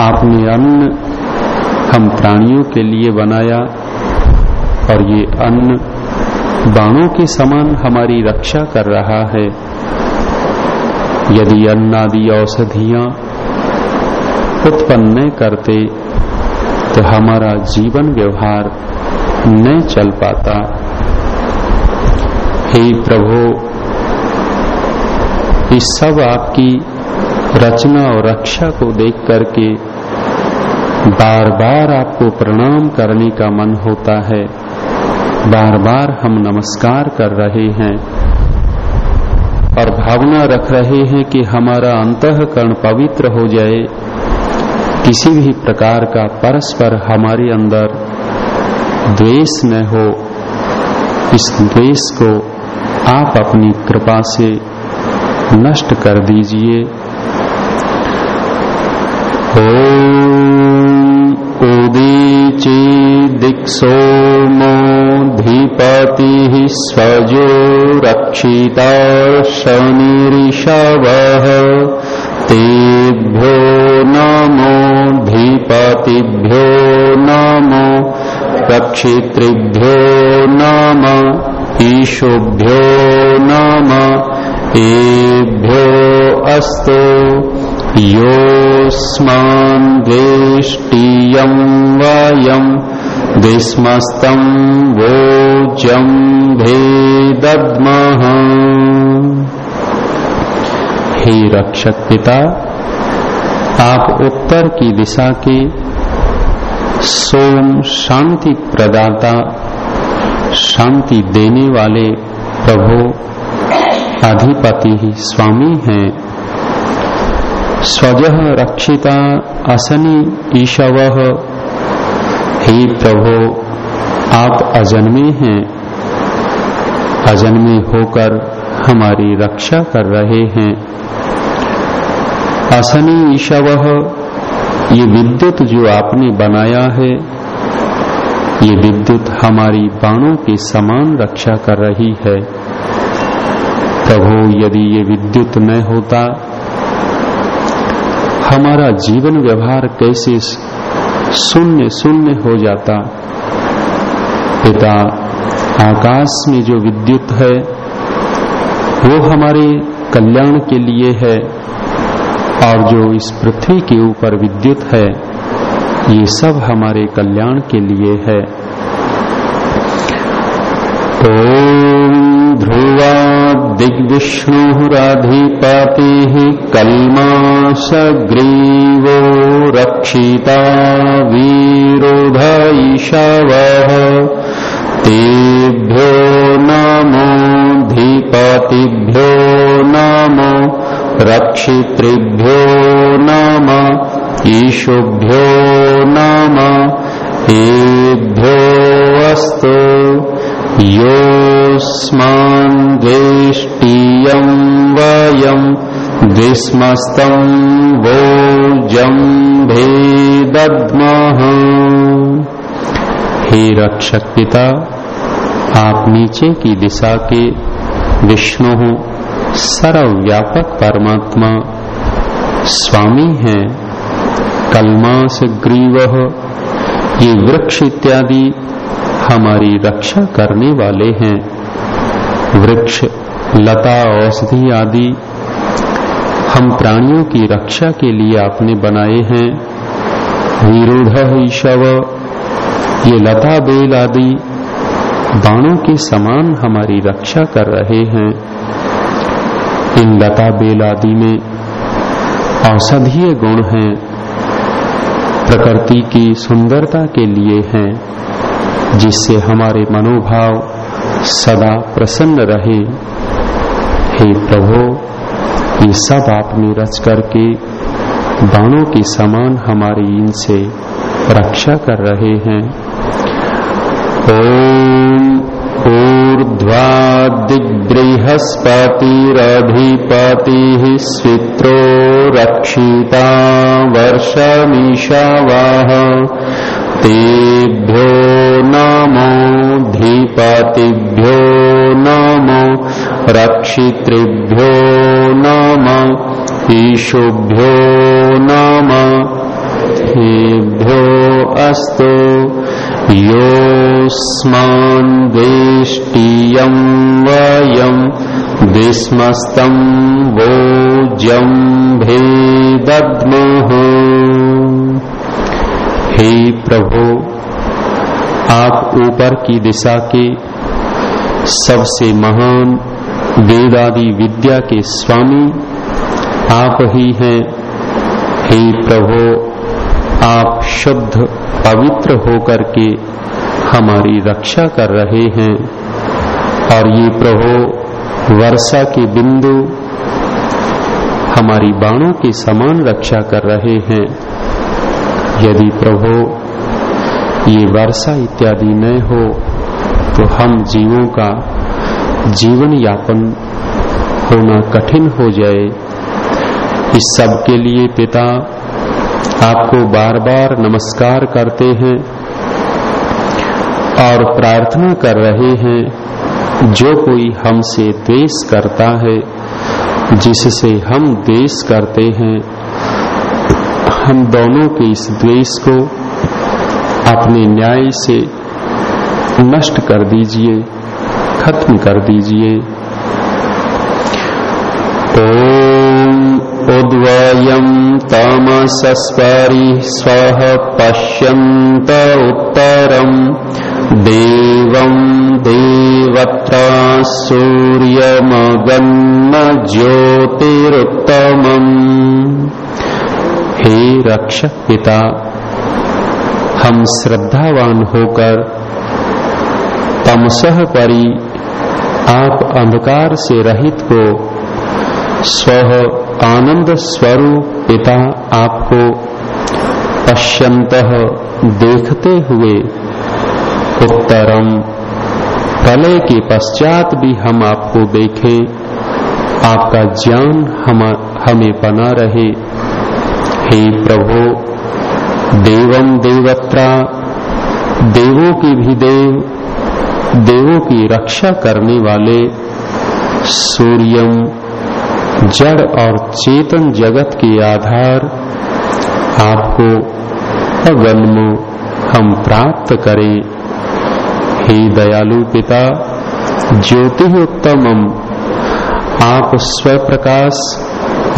आपने अन्न हम प्राणियों के लिए बनाया और ये अन्न बाणों के समान हमारी रक्षा कर रहा है। यदि अन्नादि औषधियाँ उत्पन्न न करते तो हमारा जीवन व्यवहार न चल पाता। हे प्रभु, इस सब आपकी रचना और रक्षा को देख करके बार बार आपको प्रणाम करने का मन होता है। बार बार हम नमस्कार कर रहे हैं और भावना रख रहे हैं कि हमारा अंतकरण पवित्र हो जाए। किसी भी प्रकार का परस्पर हमारे अंदर द्वेष न हो, इस द्वेष को आप अपनी कृपा से नष्ट कर दीजिए। उदीची दिक्सोमो धीपति स्वजो रक्षिता शनिषवः तेभ्यो नमो धीपतिभ्यो नमो रक्षितृभ्यो नम ईशुभ्यो नम। एभ्यो अस्तु योऽस्मान् वयम् विस्मस्तम् वोजम् भेदद्मः। हे रक्षक पिता आप उत्तर की दिशा के सोम शांति प्रदाता, शांति देने वाले प्रभु, अधिपति ही स्वामी हैं। स्वजह रक्षिता असनी ईशव। हे प्रभो, आप अजन्मे हैं। अजन्मे होकर हमारी रक्षा कर रहे हैं। असनी ईशव, ये विद्युत जो आपने बनाया है, ये विद्युत हमारी बाणों के समान रक्षा कर रही है। प्रभु, यदि ये विद्युत न होता हमारा जीवन व्यवहार कैसे शून्य शून्य हो जाता? पिता, आकाश में जो विद्युत है, वो हमारे कल्याण के लिए है, और जो इस पृथ्वी के ऊपर विद्युत है, ये सब हमारे कल्याण के लिए है। ध्रुवा दिग्विष्णुराधिपतिः कल्माशग्रीवो रक्षिता वीरोधैषवः तेभ्यो नमो धीपतिभ्यो नमो रक्षितृभ्यो नम ईशुभ्यो नम एभ्यो अस्तु योऽस्मान् द्वेष्टियम् वयम् द्विस्मस्तम् वोजम् भेदद्मः। हे रक्षक पिता, आप नीचे की दिशा के विष्णु हो, सर्वव्यापक परमात्मा, स्वामी हैं कलमास ग्रीव ये वृक्ष इत्यादि हमारी रक्षा करने वाले हैं। वृक्ष, लता, औषधि आदि हम प्राणियों की रक्षा के लिए आपने बनाए हैं। विरोध ईशव, ये लता, बेल आदि बाणों के समान हमारी रक्षा कर रहे हैं। इन लता, बेल आदि में औषधीय गुण हैं। प्रकृति की सुंदरता के लिए हैं, जिससे हमारे मनोभाव सदा प्रसन्न रहे। हे प्रभु, ये सब आपने रच करके बाणों के समान हमारी इनसे रक्षा कर रहे हैं। ओम ऊर्ध्वा दिग्बृहस्पतिरधिपतिः स्वित्रो रक्षिता वर्षमीषावाः तेभ्यो नमो धीपतिभ्यो नमो रक्षितृभ्यो नम ईशुभ्यो नम पृथिभ्यो अस्तु योऽस्मान् वयम विस्मस्त विस्मस्तं वोजं भेदद्मः हे प्रभो, आप ऊपर की दिशा के सबसे महान वेदादि विद्या के स्वामी आप ही हैं। हे प्रभो आप शुद्ध, पवित्र होकर के हमारी रक्षा कर रहे हैं। और ये प्रभो, वर्षा के बिंदु हमारी बाणों के समान रक्षा कर रहे हैं। यदि प्रभो, ये वर्षा इत्यादि न हो तो हम जीवों का जीवन यापन होना कठिन हो जाए। इस सब के लिए पिता आपको बार बार नमस्कार करते हैं और प्रार्थना कर रहे हैं, जो कोई हमसे द्वेष करता है, जिससे हम द्वेष करते हैं, हम दोनों के इस द्वेष को अपने न्याय से नष्ट कर दीजिए, खत्म कर दीजिए। ओम उद्वयम तमसस्परि स्व पश्यन्त उत्तरम देवं देवत्रा सूर्यमगन्न ज्योतिरुत्तमम् हे रक्षक पिता हम श्रद्धावान होकर तमसह परी आप अंधकार से रहित को स्व आनंद स्वरूप पिता आपको पश्यंत देखते हुए उत्तरम, प्रलय के पश्चात भी हम आपको देखें, आपका ज्ञान हम, हमें बना रहे। हे प्रभो देवम देवत्रा, देवों की भी देव, देवों की रक्षा करने वाले सूर्यम जड़ और चेतन जगत के आधार आपको अगन्म हम प्राप्त करें। हे दयालु पिता ज्योति उत्तमम आप स्वप्रकाश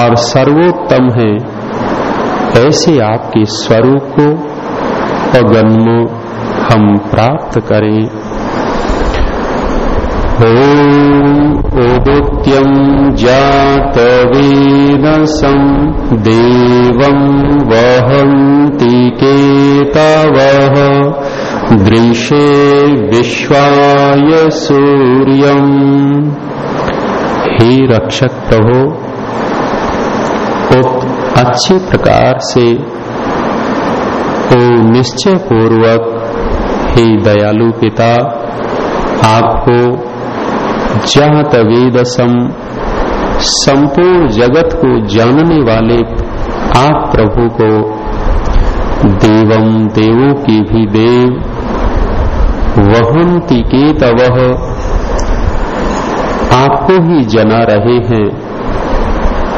और सर्वोत्तम हैं। ऐसे आपके स्वरूप को अगन्म हम प्राप्त करें। ओदुत्यम् जातवेदसम् देवम् वहन्ति केतवः दृशे विश्वाय सूर्यम्। हे रक्षक प्रभो अच्छे प्रकार से, ओ निश्चय पूर्वक हे दयालु पिता, आपको जात वेदसम संपूर्ण जगत को जानने वाले आप प्रभु को देवम देवों की भी देव, वहंती के तवह, आपको ही जना रहे हैं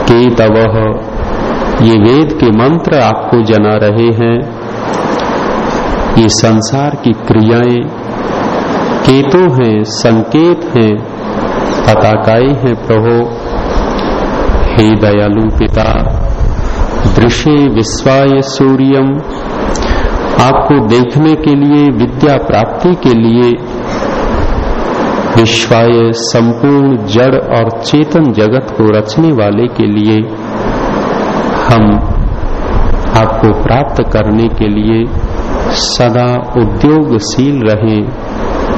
के तवह। ये वेद के मंत्र आपको जना रहे हैं। ये संसार की क्रियाएँ केतु हैं, संकेत हैं पताकाई है प्रभो। हे दयालु पिता दृश्य विश्वाय सूर्यम। आपको देखने के लिए, विद्या प्राप्ति के लिए विश्वाय संपूर्ण जड़ और चेतन जगत को रचने वाले के लिए हम आपको प्राप्त करने के लिए सदा उद्योगशील रहे,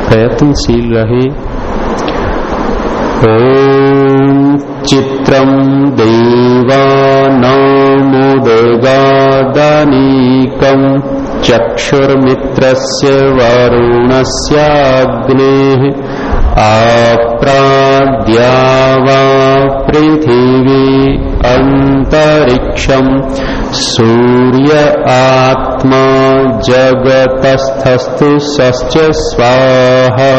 प्रयत्नशील रहे। ॐ चित्रम् देवानामुदगादनीकम् चक्षुर्मित्रस्य वरुणस्याग्नेः आप्राद्या वा पृथिवी अन्तरिक्षम् सूर्य आत्मा जगतस्थस्तु सश्च स्वाहा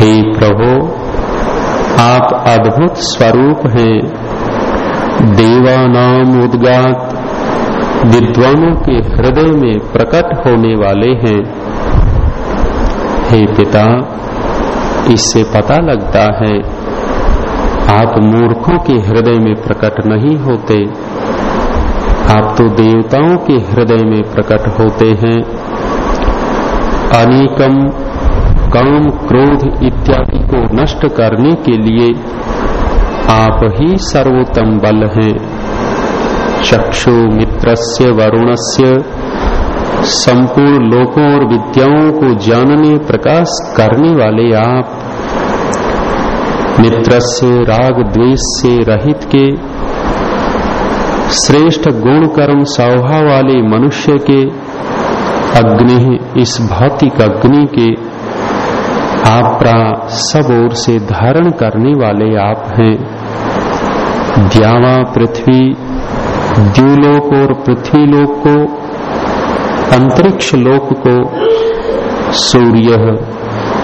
हे प्रभु, आप अद्भुत स्वरूप हैं। देवानाम उद्गात, विद्वानों के हृदय में प्रकट होने वाले हैं। हे पिता, इससे पता लगता है, आप मूर्खों के हृदय में प्रकट नहीं होते। आप तो देवताओं के हृदय में प्रकट होते हैं। अनेकम काम क्रोध इत्यादि को नष्ट करने के लिए आप ही सर्वोत्तम बल हैं। चक्षु मित्रस्य, वरुणस्य, संपूर्ण लोकों और विद्याओं को जानने, प्रकाश करने वाले आप मित्र से राग द्वेष से रहित के श्रेष्ठ गुण कर्म स्वभाव वाले मनुष्य के अग्नि, इस भौतिक अग्नि के आपरा सब ओर से धारण करने वाले आप हैं। द्यावा पृथ्वी, द्यूलोक और पृथ्वीलोक को, अंतरिक्ष लोक को, सूर्य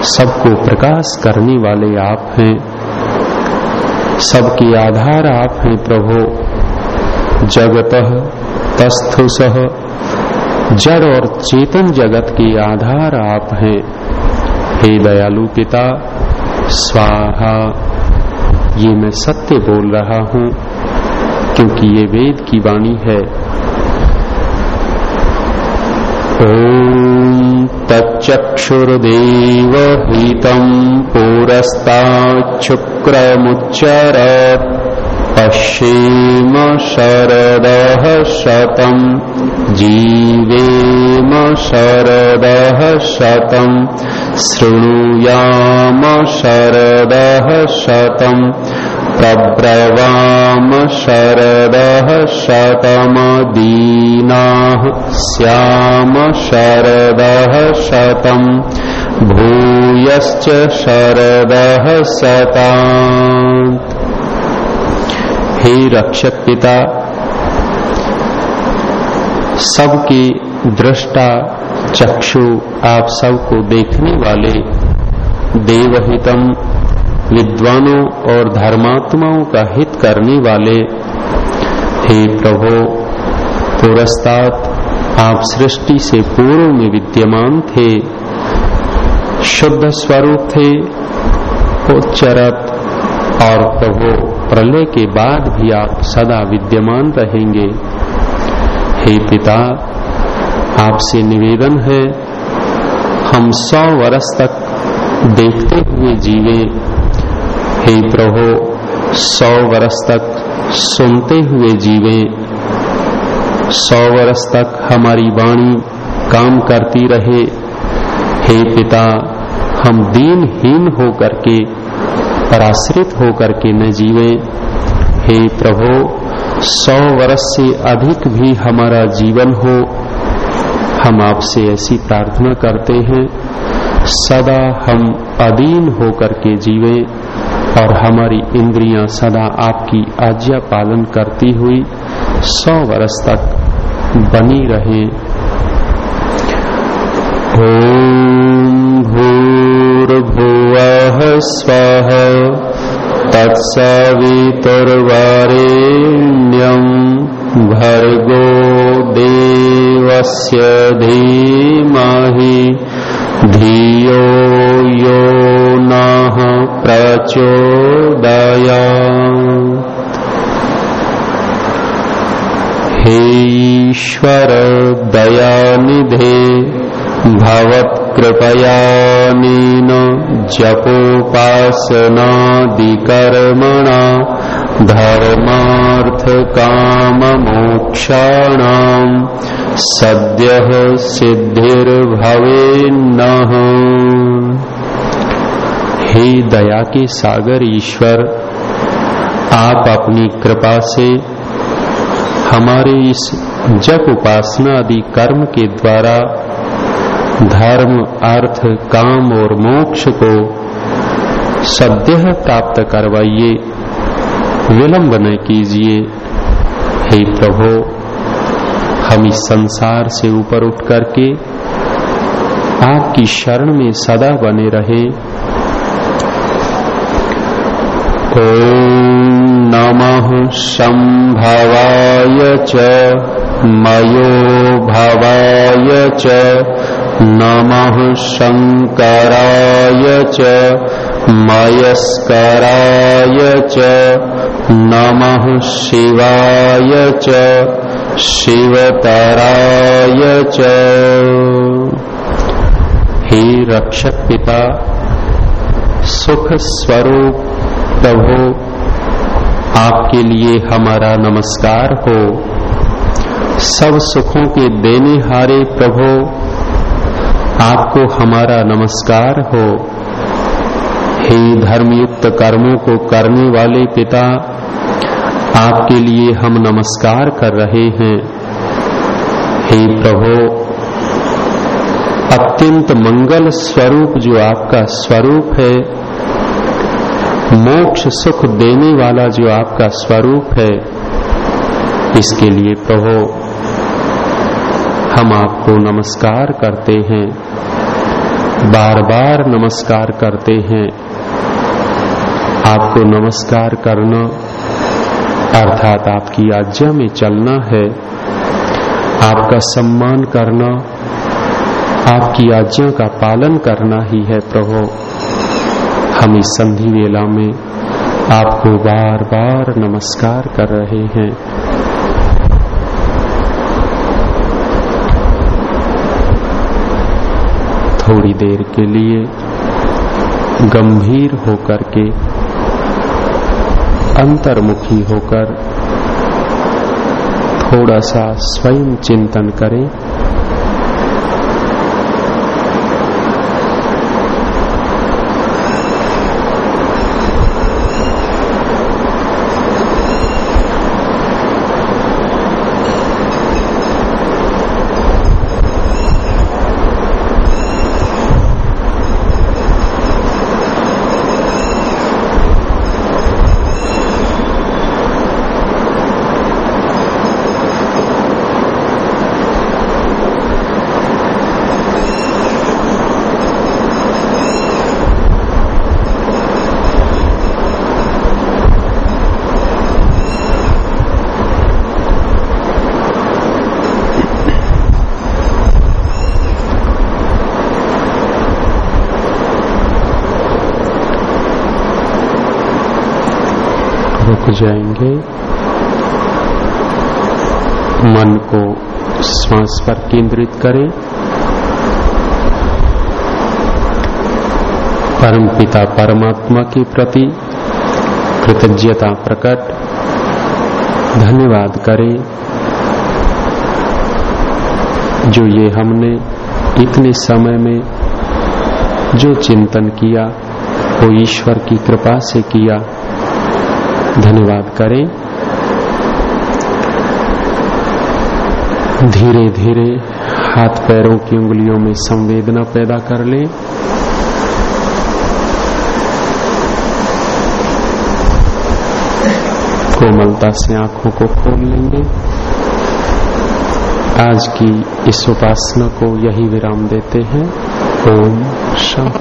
सबको प्रकाश करने वाले आप हैं। सबके आधार आप हैं प्रभो। जगत, तस्थुस, जड़ और चेतन जगत के आधार आप हैं। हे दयालु पिता, स्वाहा, ये मैं सत्य बोल रहा हूँ, क्योंकि ये वेद की वाणी है। ॐ तच्चक्षुर्देवहितम् पुरस्ताच्छुक्रमुच्चरत् पश्येम शरदः शतम्। जीवेम शरदः शतम्। शृणुयाम शरदः शतम्। प्रब्रवाम शरदः शतमदीनाः। स्याम शरदः शतम्। भूयश्च शरदः शता हे रक्षक पिता। सबकी दृष्टा, चक्षु आप सबको देखने वाले देवहितम, विद्वानों और धर्मात्माओं का हित करने वाले। हे प्रभो, पुरस्तात आप सृष्टि से पूर्व में विद्यमान थे, शुद्ध स्वरूप थे, उच्चरत और प्रभु, प्रलय के बाद भी आप सदा विद्यमान रहेंगे। हे पिता, आपसे निवेदन है, हम सौ वर्ष तक देखते हुए जीवे। हे प्रभु, सौ वर्ष तक सुनते हुए जीवे। सौ वर्ष तक हमारी वाणी काम करती रहे। हे पिता, हम दीनहीन होकर के पराश्रित होकर के न जीवे। हे प्रभो, सौ वर्ष से अधिक भी हमारा जीवन हो। हम आपसे ऐसी प्रार्थना करते हैं, सदा हम अधीन होकर के जीवे और हमारी इंद्रियाँ सदा आपकी आज्ञा पालन करती हुई सौ वर्ष तक बनी रहे। ओम भूर्भुव स्व तत्सवितुर्वरेण्यम भर्गो देवस्य धीमहि धियो यो नः प्रचोदया हे ईश्वर दयानिधे भवत्कृपयानेन जपोपासनादिकर्मणा धर्मार्थकाममोक्षाणाम् सद्यः सिद्धिर्भवेन्नः। हे दया के सागर ईश्वर, आप अपनी कृपा से हमारे इस जप उपासना आदि कर्म के द्वारा धर्म, अर्थ, काम और मोक्ष को सद्य प्राप्त करवाइए। विलंब न कीजिए। हे प्रभु, हम इस संसार से ऊपर उठ करके आपकी शरण में सदा बने रहे। ॐ नमः शम्भवाय च, मयो भवाय च। नमः शङ्कराय मयस्कराय च, नमः शिवाय शिवतराय हे रक्षक पिता सुख स्वरूप प्रभु, आपके लिए हमारा नमस्कार हो। सब सुखों के देने हारे प्रभु आपको हमारा नमस्कार हो। हे धर्मयुक्त कर्मों को करने वाले पिता, आपके लिए हम नमस्कार कर रहे हैं। हे प्रभो, अत्यंत मंगल स्वरूप जो आपका स्वरूप है, मोक्ष सुख देने वाला जो आपका स्वरूप है, इसके लिए प्रभो, हम आपको नमस्कार करते हैं। बार बार नमस्कार करते हैं। आपको नमस्कार करना, अर्थात आपकी आज्ञा में चलना है। आपका सम्मान करना, आपकी आज्ञा का पालन करना ही है प्रभु। हम इस संधि वेला में आपको बार बार नमस्कार कर रहे हैं। थोड़ी देर के लिए गंभीर होकर के अंतर्मुखी होकर थोड़ा सा स्वयं चिंतन करें। रुक जाएँगे। मन को श्वास पर केंद्रित करें। परम पिता परमात्मा के प्रति कृतज्ञता प्रकट। धन्यवाद करें। जो ये हमने इतने समय में जो चिंतन किया, वो ईश्वर की कृपा से किया। धन्यवाद करें। धीरे धीरे हाथ पैरों की उंगलियों में संवेदना पैदा कर लें। कोमलता से आँखों को खोल लेंगे। आज की इस उपासना को यही विराम देते हैं। ओम शांति